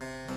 Yavru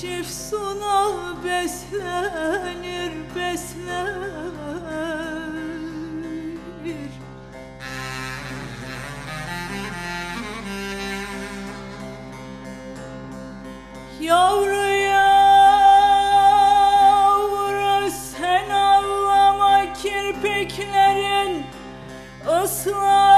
çift suna beslenir beslenir. Yavru yavru sen ağlama kirpiklerin ıslanır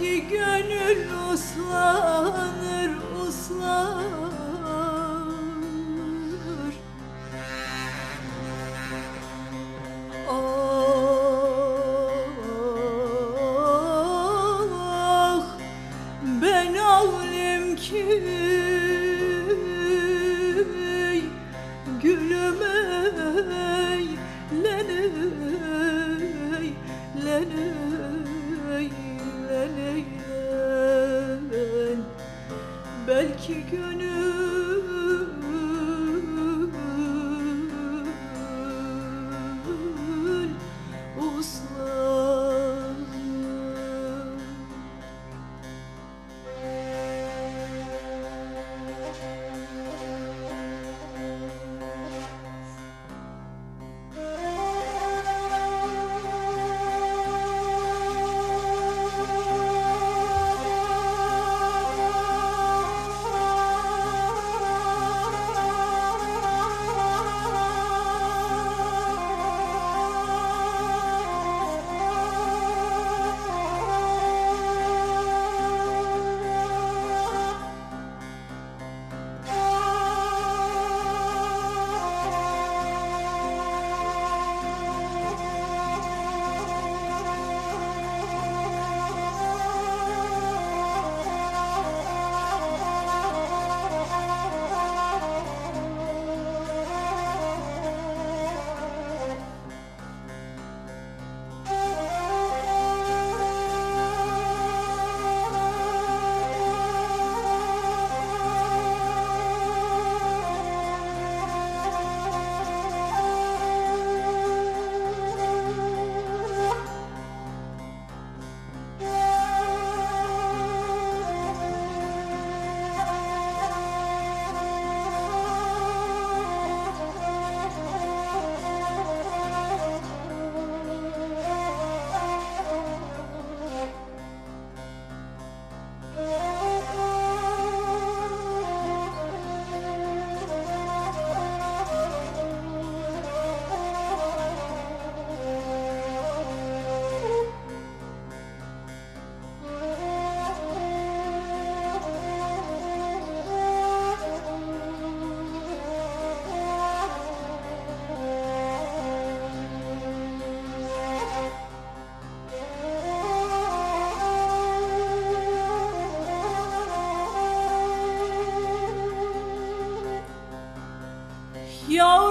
Belki gönül uslanır uslanır Yo